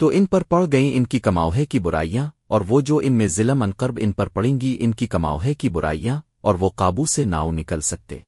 تو ان پر پڑ گئیں ان کی کماوہے کی برائیاں، اور وہ جو ان میں ضلع منقرب ان پر پڑیں گی ان کی کماوہے کی برائیاں، اور وہ قابو سے ناؤ نکل سکتے۔